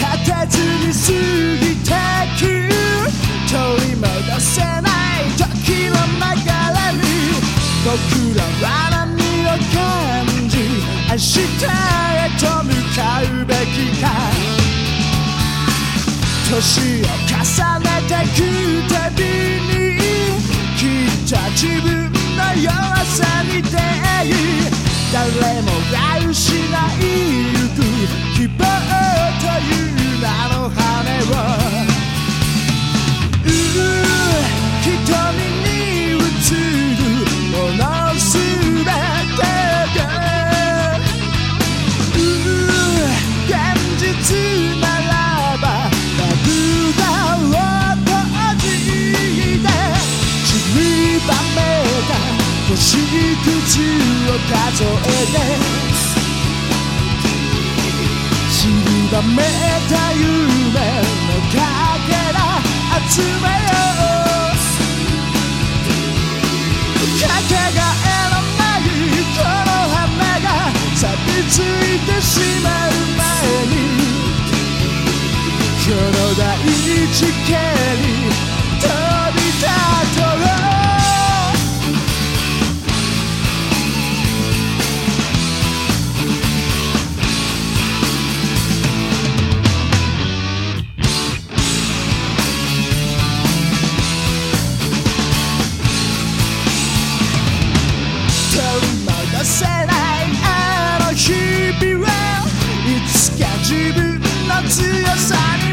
立たずに過ぎてく。取り戻せない時の流れに僕らは波を感じ明日へと向かうべきか。年を重ねてく。を数えて散りばめた夢のかけら集めようかけがえのないこの花が錆びついてしまう前にこの大地形に自分の強さに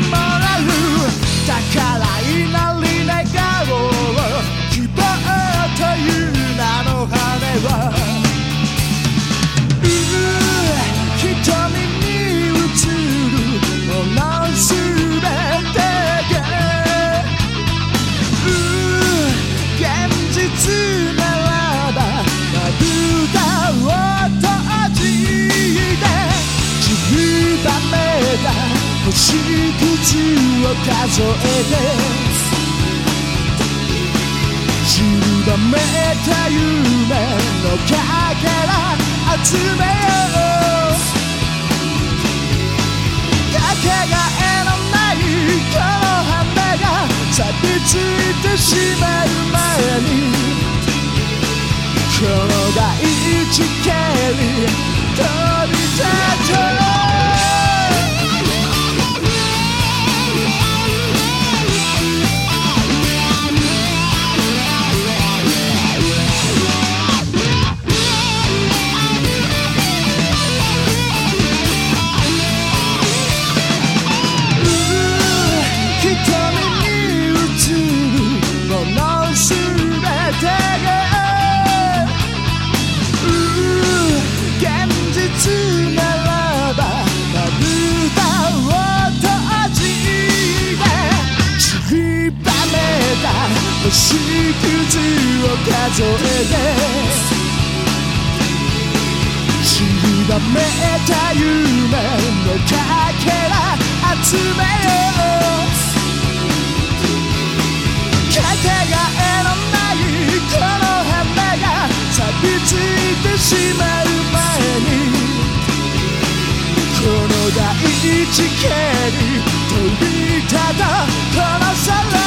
を数えて散りばめた夢のかけら集めよう。かけがえのないこの花が錆びついてしまう前にこの大地形にた夢のかけら集めよう。かけがえのないこの花が錆びついてしまう前にこの大地形に飛び立たこの空。